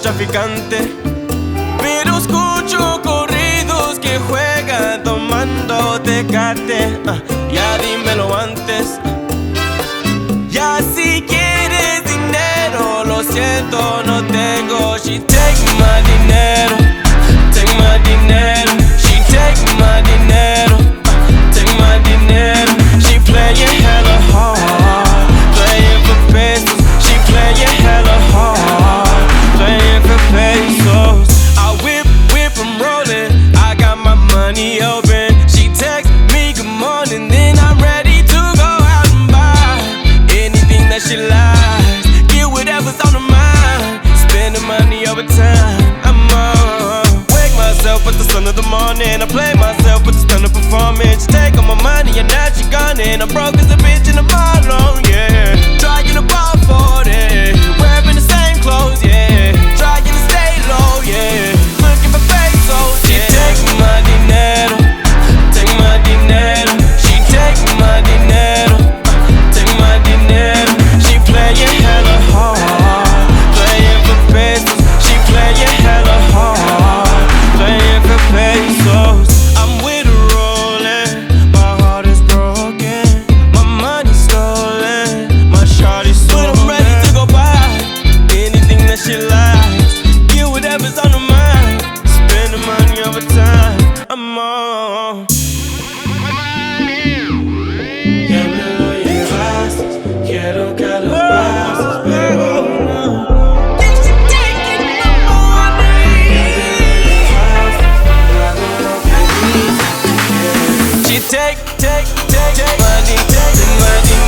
traficante, pero escucho overtime. I'm on. Wake myself at the sun of the morning. I play myself with the stun of performance. Take all my money and now she gone. And I'm broke as a bitch and I'm all on. Money, money, money.